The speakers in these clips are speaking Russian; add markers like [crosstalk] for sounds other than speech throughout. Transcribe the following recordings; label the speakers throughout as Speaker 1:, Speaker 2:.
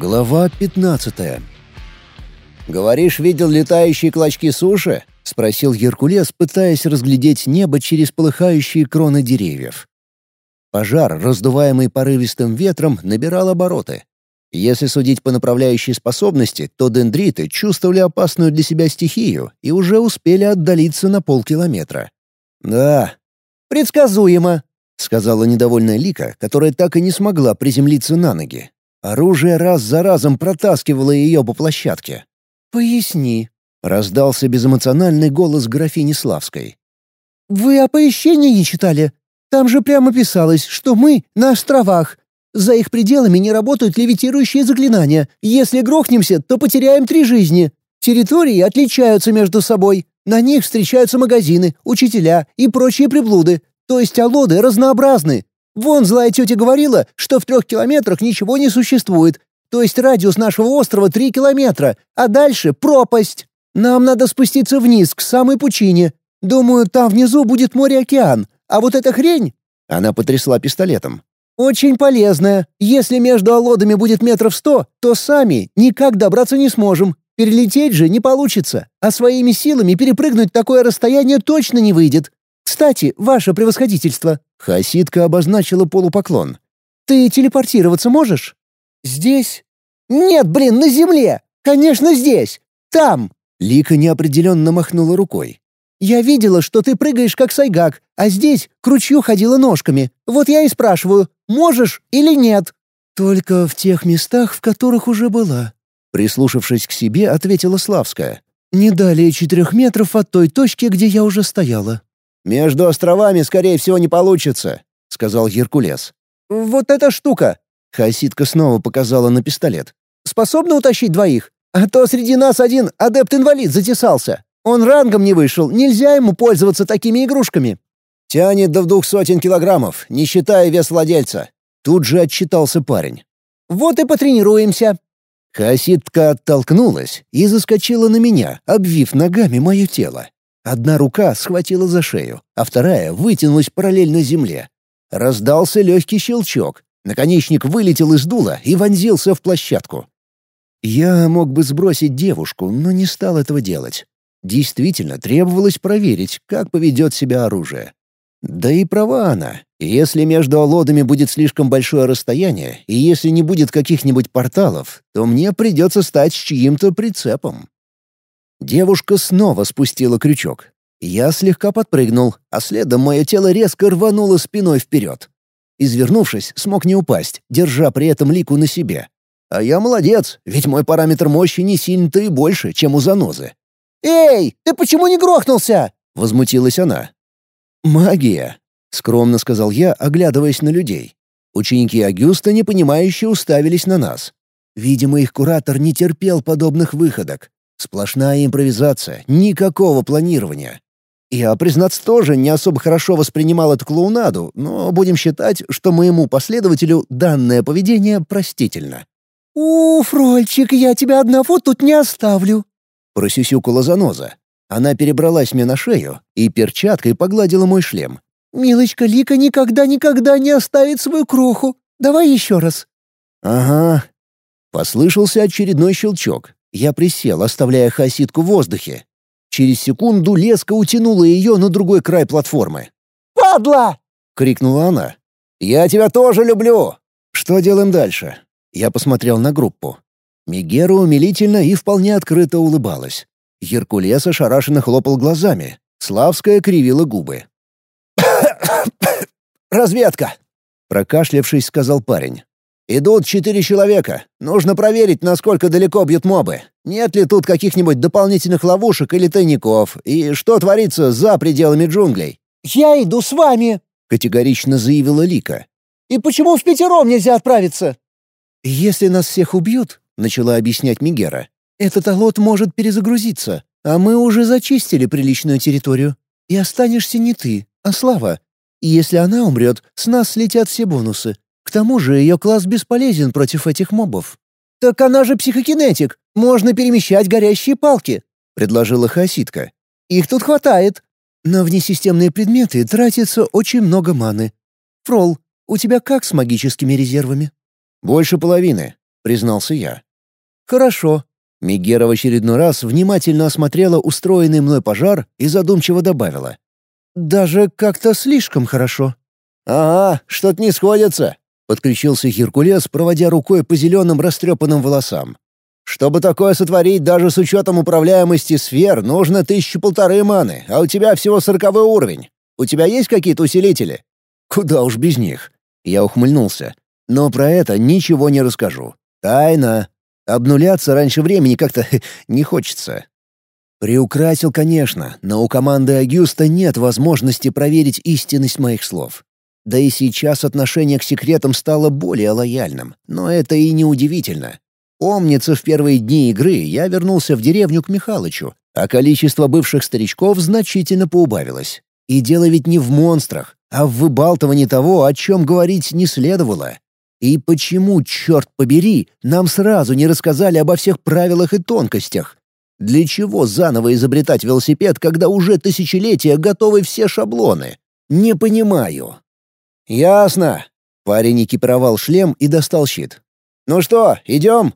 Speaker 1: Глава 15 «Говоришь, видел летающие клочки суши?» — спросил Геркулес, пытаясь разглядеть небо через полыхающие кроны деревьев. Пожар, раздуваемый порывистым ветром, набирал обороты. Если судить по направляющей способности, то дендриты чувствовали опасную для себя стихию и уже успели отдалиться на полкилометра. «Да, предсказуемо», — сказала недовольная Лика, которая так и не смогла приземлиться на ноги. Оружие раз за разом протаскивало ее по площадке. «Поясни», — раздался безэмоциональный голос графини Славской.
Speaker 2: «Вы оповещение не читали? Там же прямо писалось, что мы на островах. За их пределами не работают левитирующие заклинания. Если грохнемся, то потеряем три жизни. Территории отличаются между собой. На них встречаются магазины, учителя и прочие приблуды. То есть алоды разнообразны. Вон злая тетя говорила, что в трех километрах ничего не существует, то есть радиус нашего острова три километра, а дальше пропасть. Нам надо спуститься вниз, к самой пучине. Думаю, там внизу будет море-океан, а вот эта хрень...»
Speaker 1: Она потрясла пистолетом.
Speaker 2: «Очень полезная. Если между алодами будет метров сто, то сами никак добраться не сможем. Перелететь же не получится, а своими силами перепрыгнуть такое расстояние точно не выйдет. Кстати, ваше превосходительство,
Speaker 1: Хасидка обозначила полупоклон.
Speaker 2: «Ты телепортироваться можешь?» «Здесь?» «Нет, блин, на земле! Конечно, здесь! Там!»
Speaker 1: Лика неопределенно махнула рукой.
Speaker 2: «Я видела, что ты прыгаешь как сайгак, а здесь к ручью ходила ножками. Вот я и спрашиваю, можешь или нет?»
Speaker 1: «Только в тех местах, в которых уже была», — прислушавшись к себе, ответила Славская. «Не далее четырех метров от той точки, где я уже стояла». «Между островами, скорее всего, не получится», — сказал Геркулес.
Speaker 2: «Вот эта штука!»
Speaker 1: — Хасидка снова показала на пистолет.
Speaker 2: «Способна утащить двоих? А то среди нас один адепт-инвалид затесался. Он рангом не вышел, нельзя ему пользоваться такими игрушками».
Speaker 1: «Тянет до двух сотен килограммов, не считая вес владельца». Тут же отчитался парень.
Speaker 2: «Вот и потренируемся».
Speaker 1: Хасидка оттолкнулась и заскочила на меня, обвив ногами мое тело. Одна рука схватила за шею, а вторая вытянулась параллельно земле. Раздался легкий щелчок. Наконечник вылетел из дула и вонзился в площадку. Я мог бы сбросить девушку, но не стал этого делать. Действительно, требовалось проверить, как поведет себя оружие. Да и права она. Если между олодами будет слишком большое расстояние, и если не будет каких-нибудь порталов, то мне придется стать чьим-то прицепом. Девушка снова спустила крючок. Я слегка подпрыгнул, а следом мое тело резко рвануло спиной вперед. Извернувшись, смог не упасть, держа при этом лику на себе. А я молодец, ведь мой параметр мощи не сильно-то и больше, чем у занозы.
Speaker 2: «Эй, ты почему не грохнулся?»
Speaker 1: — возмутилась она. «Магия», — скромно сказал я, оглядываясь на людей. Ученики Агюста непонимающе уставились на нас. Видимо, их куратор не терпел подобных выходок. Сплошная импровизация, никакого планирования. Я, признаться, тоже не особо хорошо воспринимал эту клоунаду, но будем считать, что моему последователю данное поведение простительно.
Speaker 2: «У, Фрольчик, я тебя одного тут не оставлю», —
Speaker 1: просюсюкала заноза. Она перебралась мне на шею и перчаткой погладила мой шлем.
Speaker 2: «Милочка Лика никогда-никогда не оставит свою кроху. Давай еще раз».
Speaker 1: «Ага». Послышался очередной щелчок, я присел, оставляя хасидку в воздухе. Через секунду леска утянула ее на другой край платформы.
Speaker 2: «Падла!»
Speaker 1: — крикнула она. «Я тебя тоже люблю!» «Что делаем дальше?» Я посмотрел на группу. Мигера умилительно и вполне открыто улыбалась. Геркулес ошарашенно хлопал глазами. Славская кривила губы. [coughs] «Разведка!» — прокашлявшись, сказал парень. Идут четыре человека. Нужно проверить, насколько далеко бьют мобы. Нет ли тут каких-нибудь дополнительных ловушек или тайников, и что творится за пределами джунглей.
Speaker 2: «Я иду с вами», —
Speaker 1: категорично заявила Лика.
Speaker 2: «И почему в пятером нельзя отправиться?»
Speaker 1: «Если нас всех убьют», — начала объяснять Мигера, «этот алот может перезагрузиться, а мы уже зачистили приличную территорию. И останешься не ты, а Слава. И если она умрет, с нас слетят все бонусы. К тому же ее класс бесполезен против этих мобов.
Speaker 2: «Так она же психокинетик, можно перемещать горящие палки», — предложила Хасидка. «Их тут хватает».
Speaker 1: На внесистемные предметы тратится очень много маны. Фрол, у тебя как с магическими резервами? Больше половины. — признался я.
Speaker 2: «Хорошо».
Speaker 1: Мегера в очередной раз внимательно осмотрела устроенный мной пожар и задумчиво добавила.
Speaker 2: «Даже как-то слишком хорошо».
Speaker 1: «Ага, что-то не сходится», — подключился Геркулес, проводя рукой по зеленым растрепанным волосам. «Чтобы такое сотворить даже с учетом управляемости сфер, нужно тысячи полторы маны, а у тебя всего сороковой уровень. У тебя есть какие-то усилители?» «Куда уж без них». Я ухмыльнулся. «Но про это ничего не расскажу. Тайна. Обнуляться раньше времени как-то [laughs] не хочется». Приукрасил, конечно, но у команды Агюста нет возможности проверить истинность моих слов. Да и сейчас отношение к секретам стало более лояльным, но это и не удивительно. Помнится, в первые дни игры я вернулся в деревню к Михалычу, а количество бывших старичков значительно поубавилось. И дело ведь не в монстрах, а в выбалтывании того, о чем говорить не следовало. И почему, черт побери, нам сразу не рассказали обо всех правилах и тонкостях? Для чего заново изобретать велосипед, когда уже тысячелетия готовы все шаблоны? Не понимаю. Ясно. Парень экипировал шлем и достал щит. Ну что, идем?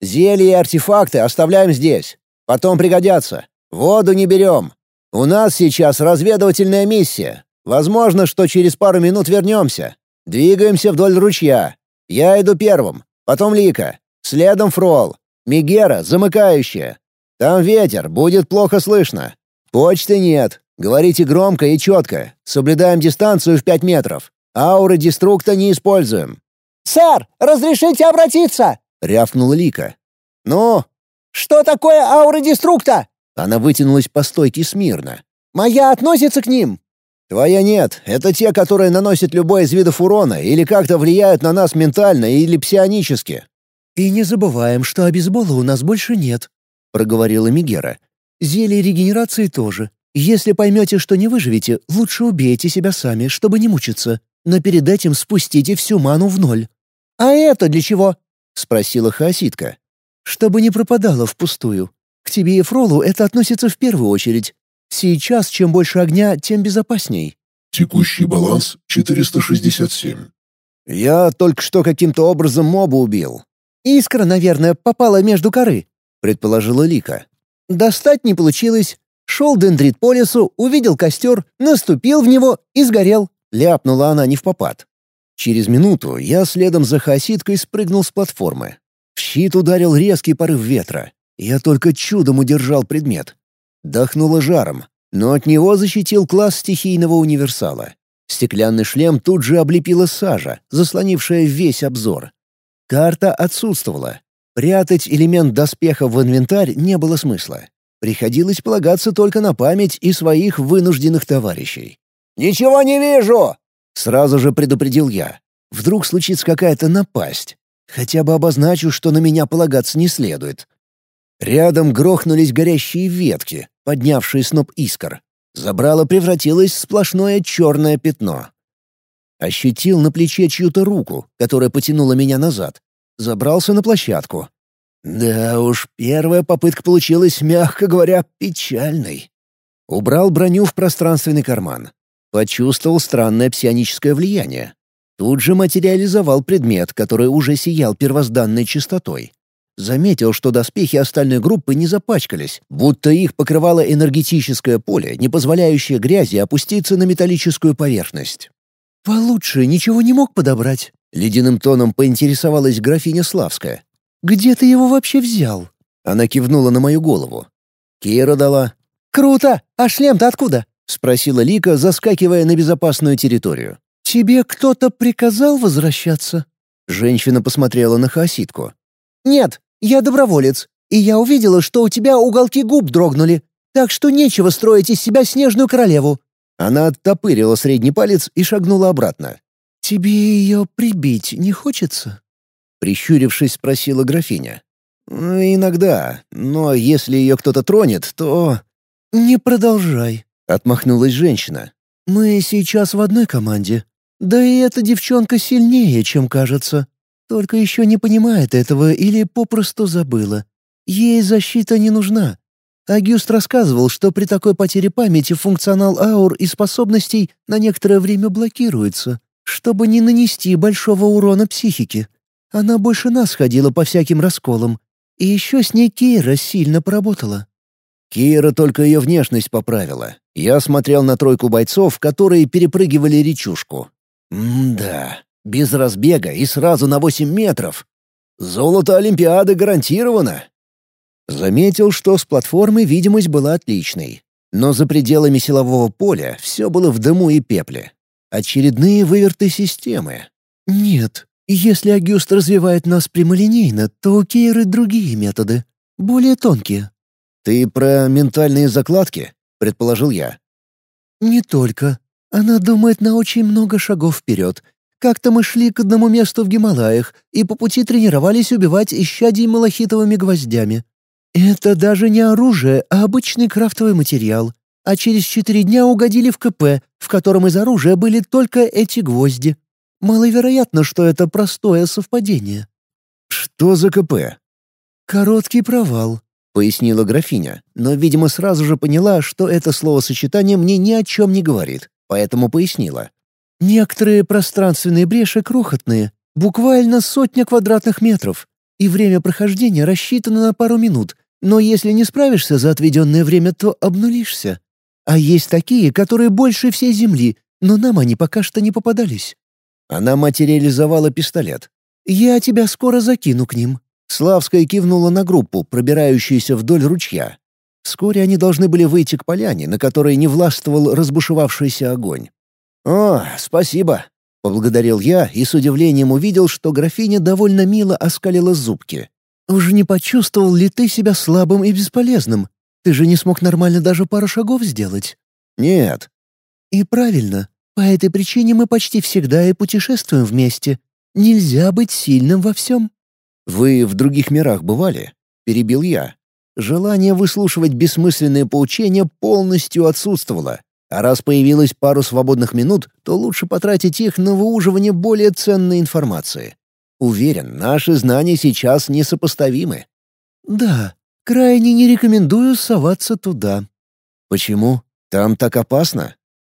Speaker 1: Зелья и артефакты оставляем здесь. Потом пригодятся. Воду не берем. У нас сейчас разведывательная миссия. Возможно, что через пару минут вернемся. Двигаемся вдоль ручья. Я иду первым, потом Лика, следом Фрол, Мигера замыкающая. Там ветер, будет плохо слышно. Почты нет. Говорите громко и четко. Соблюдаем дистанцию в пять метров. Ауры деструкта не используем.
Speaker 2: «Сэр, разрешите обратиться?»
Speaker 1: — рявкнула Лика. «Ну?»
Speaker 2: «Что такое аура деструкта?»
Speaker 1: Она вытянулась по стойке смирно.
Speaker 2: «Моя относится к ним?»
Speaker 1: «Твоя нет. Это те, которые наносят любой из видов урона или как-то влияют на нас ментально или псионически».
Speaker 2: «И не забываем, что обезбола у нас больше нет», — проговорила Мигера. «Зелье регенерации тоже. Если поймете, что не выживете, лучше убейте себя сами, чтобы не мучиться. Но перед этим спустите всю ману в ноль». «А это для чего?» — спросила Хаоситка. «Чтобы не пропадало впустую. К тебе и Фролу это относится в первую очередь. Сейчас чем больше огня, тем безопасней».
Speaker 3: Текущий баланс 467.
Speaker 1: «Я только что каким-то образом моба убил».
Speaker 2: «Искра, наверное, попала между коры», — предположила Лика. «Достать не получилось. Шел дендрит по лесу, увидел костер, наступил в него и сгорел».
Speaker 1: Ляпнула она не в попад. Через минуту я следом за хаситкой спрыгнул с платформы. В щит ударил резкий порыв ветра. Я только чудом удержал предмет. Дохнуло жаром, но от него защитил класс стихийного универсала. Стеклянный шлем тут же облепила сажа, заслонившая весь обзор. Карта отсутствовала. Прятать элемент доспеха в инвентарь не было смысла. Приходилось полагаться только на память и своих вынужденных товарищей. «Ничего не вижу!» — сразу же предупредил я. «Вдруг случится какая-то напасть. Хотя бы обозначу, что на меня полагаться не следует». Рядом грохнулись горящие ветки, поднявшие сноп искр. Забрало превратилось в сплошное черное пятно. Ощутил на плече чью-то руку, которая потянула меня назад. Забрался на площадку. Да уж, первая попытка получилась, мягко говоря, печальной. Убрал броню в пространственный карман. Почувствовал странное псионическое влияние. Тут же материализовал предмет, который уже сиял первозданной чистотой. Заметил, что доспехи остальной группы не запачкались, будто их покрывало энергетическое поле, не позволяющее грязи опуститься на металлическую поверхность.
Speaker 2: «Получше ничего не мог подобрать?»
Speaker 1: — ледяным тоном поинтересовалась графиня Славская.
Speaker 2: «Где ты его вообще взял?»
Speaker 1: Она кивнула на мою голову. Кира дала.
Speaker 2: «Круто! А шлем-то откуда?»
Speaker 1: — спросила Лика, заскакивая на безопасную территорию.
Speaker 2: «Тебе кто-то приказал возвращаться?»
Speaker 1: Женщина посмотрела на Хасидку.
Speaker 2: «Нет, я доброволец, и я увидела, что у тебя уголки губ дрогнули, так что нечего строить из себя снежную королеву».
Speaker 1: Она оттопырила средний палец и шагнула обратно.
Speaker 2: «Тебе ее прибить не хочется?»
Speaker 1: Прищурившись, спросила графиня. «Иногда, но если ее кто-то тронет, то...»
Speaker 2: «Не продолжай», — отмахнулась женщина.
Speaker 1: «Мы сейчас в одной команде.
Speaker 2: Да и эта девчонка сильнее, чем кажется. Только еще не понимает этого или попросту забыла. Ей защита не нужна. Агюст рассказывал, что при такой потере памяти функционал аур и способностей на некоторое время блокируется, чтобы не нанести большого урона психике. Она больше нас ходила по всяким расколам. И еще с ней Кейра сильно поработала».
Speaker 1: Кейра только ее внешность поправила. Я смотрел на тройку бойцов, которые перепрыгивали речушку. М-да, без разбега и сразу на восемь метров. Золото Олимпиады гарантировано. Заметил, что с платформы видимость была отличной. Но за пределами силового поля все было в дыму и пепле. Очередные выверты системы.
Speaker 2: «Нет, если Агюст развивает нас прямолинейно, то у Кейры другие методы, более тонкие».
Speaker 1: «Ты про ментальные закладки?» — предположил я.
Speaker 2: «Не только. Она думает на очень много шагов вперед. Как-то мы шли к одному месту в Гималаях и по пути тренировались убивать исчадий малахитовыми гвоздями. Это даже не оружие, а обычный крафтовый материал. А через четыре дня угодили в КП, в котором из оружия были только эти гвозди. Маловероятно, что это простое совпадение.
Speaker 1: «Что за КП?»
Speaker 2: «Короткий провал», —
Speaker 1: пояснила графиня, но, видимо, сразу же поняла, что это словосочетание мне ни о чем не говорит, поэтому пояснила.
Speaker 2: «Некоторые пространственные бреши крохотные, буквально сотня квадратных метров, и время прохождения рассчитано на пару минут, но если не справишься за отведенное время, то обнулишься. А есть такие, которые больше всей Земли, но нам они пока что не попадались.
Speaker 1: Она материализовала пистолет.
Speaker 2: «Я тебя скоро закину к ним».
Speaker 1: Славская кивнула на группу, пробирающуюся вдоль ручья. Вскоре они должны были выйти к поляне, на которой не властвовал разбушевавшийся огонь. «О, спасибо!» — поблагодарил я и с удивлением увидел, что графиня довольно мило оскалила зубки.
Speaker 2: «Уже не почувствовал ли ты себя слабым и бесполезным? Ты же не смог нормально даже пару шагов сделать».
Speaker 1: «Нет».
Speaker 2: «И правильно. По этой причине мы почти всегда и путешествуем вместе. Нельзя быть сильным во всем».
Speaker 1: «Вы в других мирах бывали?» — перебил я. Желание выслушивать бессмысленные поучения полностью отсутствовало. А раз появилось пару свободных минут, то лучше потратить их на выуживание более ценной информации. Уверен, наши знания сейчас несопоставимы.
Speaker 2: «Да, крайне не рекомендую соваться туда».
Speaker 1: «Почему? Там так опасно?»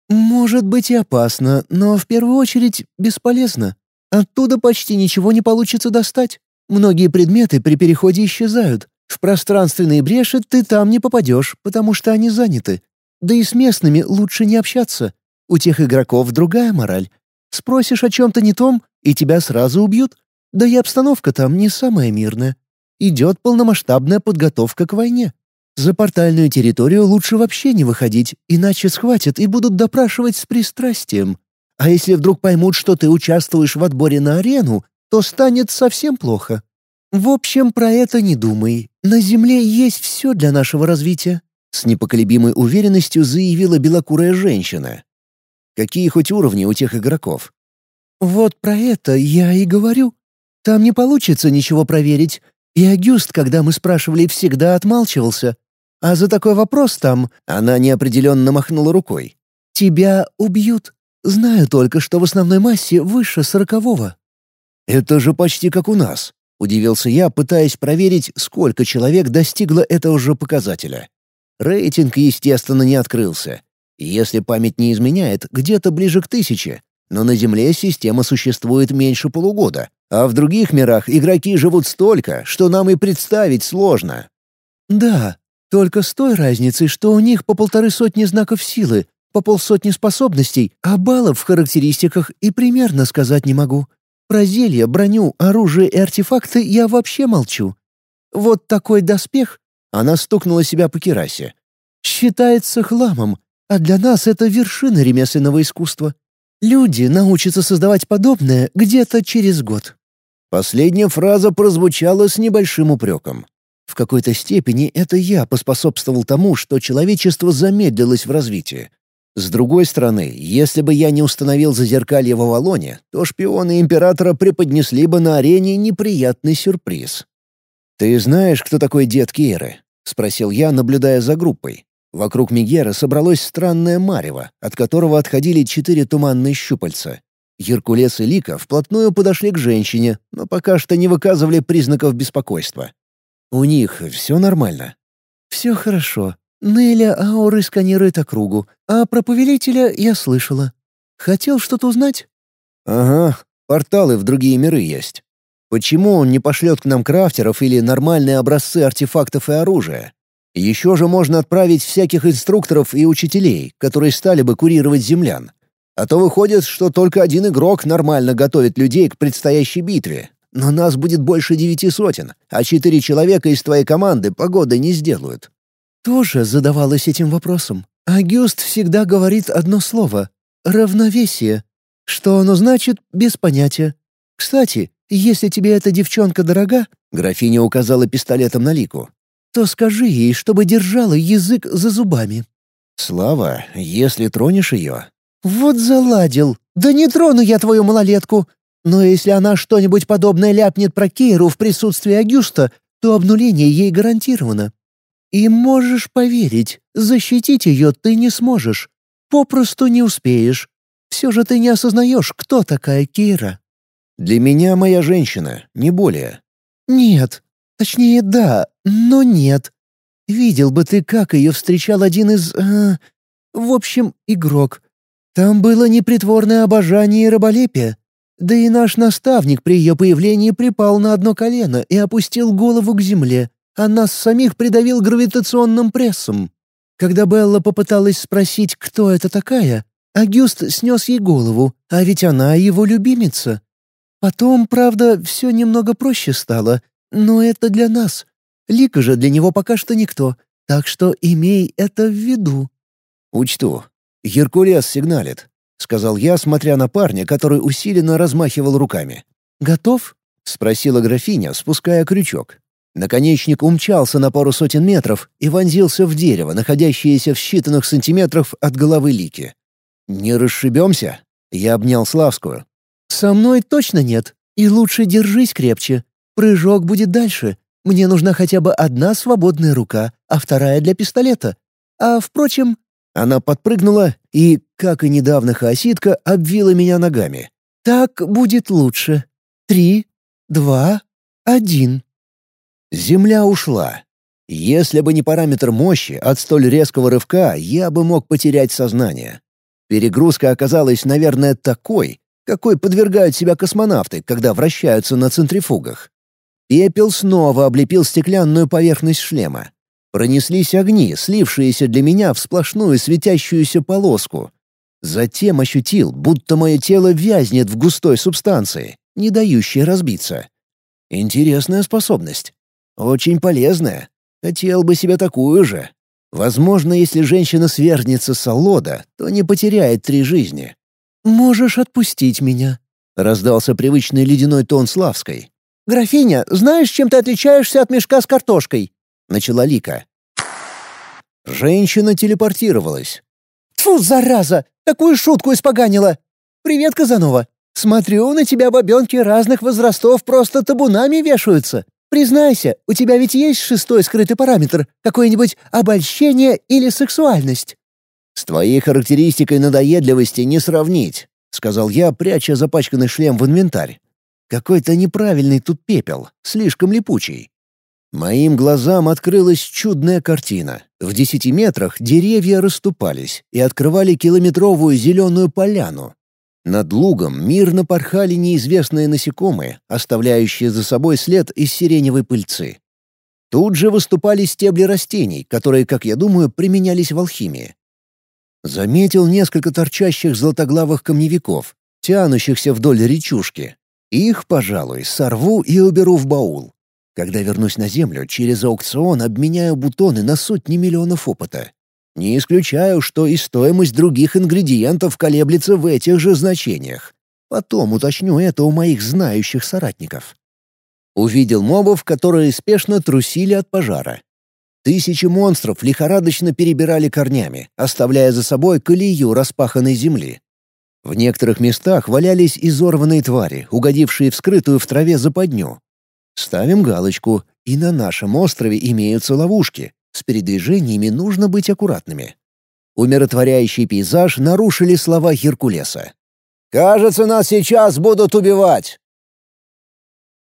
Speaker 2: «Может быть и опасно, но в первую очередь бесполезно. Оттуда почти ничего не получится достать. Многие предметы при переходе исчезают. В пространственные бреши ты там не попадешь, потому что они заняты. Да и с местными лучше не общаться. У тех игроков другая мораль. Спросишь о чем-то не том, и тебя сразу убьют. Да и обстановка там не самая мирная. Идет полномасштабная подготовка к войне. За портальную территорию лучше вообще не выходить, иначе схватят и будут допрашивать с пристрастием. А если вдруг поймут, что ты участвуешь в отборе на арену, то станет совсем плохо. В общем, про это не думай. На Земле есть все для нашего развития.
Speaker 1: С непоколебимой уверенностью заявила белокурая женщина. Какие хоть уровни у тех игроков?
Speaker 2: Вот про это я и говорю. Там не получится ничего проверить. И Агюст, когда мы спрашивали, всегда отмалчивался. А за такой вопрос там
Speaker 1: она неопределенно махнула рукой.
Speaker 2: «Тебя убьют. Знаю только, что в основной массе выше сорокового».
Speaker 1: «Это же почти как у нас», — удивился я, пытаясь проверить, сколько человек достигло этого же показателя. Рейтинг, естественно, не открылся. Если память не изменяет, где-то ближе к тысяче. Но на Земле система существует меньше полугода, а в других мирах игроки живут столько, что нам и представить сложно.
Speaker 2: «Да, только с той разницей, что у них по полторы сотни знаков силы, по полсотни способностей, а баллов в характеристиках и примерно сказать не могу. Про зелья, броню, оружие и артефакты я вообще молчу. Вот такой доспех...» Она стукнула себя по керасе. «Считается хламом, а для нас это вершина ремесленного искусства. Люди научатся создавать подобное где-то через год».
Speaker 1: Последняя фраза прозвучала с небольшим упреком. В какой-то степени это я поспособствовал тому, что человечество замедлилось в развитии. С другой стороны, если бы я не установил зазеркалье в Авалоне, то шпионы Императора преподнесли бы на арене неприятный сюрприз. «Ты знаешь, кто такой дед Кейры?» — спросил я, наблюдая за группой. Вокруг Мегера собралось странное марево, от которого отходили четыре туманные щупальца. Геркулес и Лика вплотную подошли к женщине, но пока что не выказывали признаков беспокойства. У них все нормально.
Speaker 2: Все хорошо. Неля ауры сканирует округу, а про повелителя я слышала. Хотел что-то узнать?
Speaker 1: Ага, порталы в другие миры есть. Почему он не пошлет к нам крафтеров или нормальные образцы артефактов и оружия? Еще же можно отправить всяких инструкторов и учителей, которые стали бы курировать землян. А то выходит, что только один игрок нормально готовит людей к предстоящей битве. Но нас будет больше девяти сотен, а четыре человека из твоей команды погоды не сделают.
Speaker 2: Тоже задавалась этим вопросом. Агюст всегда говорит одно слово — равновесие. Что оно значит, без понятия. Кстати, если тебе эта девчонка дорога, графиня указала пистолетом на Лику, то скажи ей, чтобы держала язык за зубами.
Speaker 1: Слава, если тронешь ее...
Speaker 2: Вот заладил. Да не трону я твою малолетку. Но если она что-нибудь подобное ляпнет про Кейру в присутствии Агюста, то обнуление ей гарантировано. И можешь поверить, защитить ее ты не сможешь. Попросту не успеешь. Все же ты не осознаешь, кто такая Кейра.
Speaker 1: Для меня моя женщина, не более.
Speaker 2: Нет. Точнее, да, но нет. Видел бы ты, как ее встречал один из... Э, в общем, игрок. Там было непритворное обожание и раболепие. Да и наш наставник при ее появлении припал на одно колено и опустил голову к земле, а нас самих придавил гравитационным прессом. Когда Белла попыталась спросить, кто это такая, Агюст снес ей голову, а ведь она его любимица. Потом, правда, все немного проще стало, но это для нас. Лика же для него пока что никто, так что имей это в виду».
Speaker 1: «Учту. Геркулес сигналит», — сказал я, смотря на парня, который усиленно размахивал руками.
Speaker 2: «Готов?»
Speaker 1: — спросила графиня, спуская крючок. Наконечник умчался на пару сотен метров и вонзился в дерево, находящееся в считанных сантиметрах от головы Лики. «Не расшибемся?» — я обнял Славскую.
Speaker 2: «Со мной точно нет. И лучше держись крепче. Прыжок будет дальше. Мне нужна хотя бы одна свободная рука, а вторая для пистолета. А, впрочем...»
Speaker 1: Она подпрыгнула и, как и недавно хаоситка, обвила меня ногами.
Speaker 2: «Так будет лучше. Три, два, один».
Speaker 1: Земля ушла. Если бы не параметр мощи, от столь резкого рывка я бы мог потерять сознание. Перегрузка оказалась, наверное, такой, какой подвергают себя космонавты, когда вращаются на центрифугах. Пепел снова облепил стеклянную поверхность шлема. Пронеслись огни, слившиеся для меня в сплошную светящуюся полоску. Затем ощутил, будто мое тело вязнет в густой субстанции, не дающей разбиться. Интересная способность. Очень полезная. Хотел бы себе такую же. Возможно, если женщина свергнется с Аллода, то не потеряет три жизни.
Speaker 2: «Можешь отпустить меня», — раздался привычный ледяной тон Славской. «Графиня, знаешь, чем ты отличаешься от мешка с картошкой?» — начала Лика.
Speaker 1: Женщина телепортировалась.
Speaker 2: «Тьфу, зараза! Такую шутку испоганила! Привет, Казанова! Смотрю, на тебя бабенки разных возрастов просто табунами вешаются. Признайся, у тебя ведь есть шестой скрытый параметр, какое-нибудь обольщение или сексуальность?»
Speaker 1: «С твоей характеристикой надоедливости не сравнить», — сказал я, пряча запачканный шлем в инвентарь. «Какой-то неправильный тут пепел, слишком липучий». Моим глазам открылась чудная картина. В десяти метрах деревья расступались и открывали километровую зеленую поляну. Над лугом мирно порхали неизвестные насекомые, оставляющие за собой след из сиреневой пыльцы. Тут же выступали стебли растений, которые, как я думаю, применялись в алхимии. Заметил несколько торчащих золотоглавых камневиков, тянущихся вдоль речушки. Их, пожалуй, сорву и уберу в баул. Когда вернусь на Землю, через аукцион обменяю бутоны на сотни миллионов опыта. Не исключаю, что и стоимость других ингредиентов колеблется в этих же значениях. Потом уточню это у моих знающих соратников. Увидел мобов, которые спешно трусили от пожара. Тысячи монстров лихорадочно перебирали корнями, оставляя за собой колею распаханной земли. В некоторых местах валялись изорванные твари, угодившие в скрытую в траве западню. Ставим галочку, и на нашем острове имеются ловушки. С передвижениями нужно быть аккуратными. Умиротворяющий пейзаж нарушили слова Геркулеса. «Кажется, нас сейчас будут убивать!»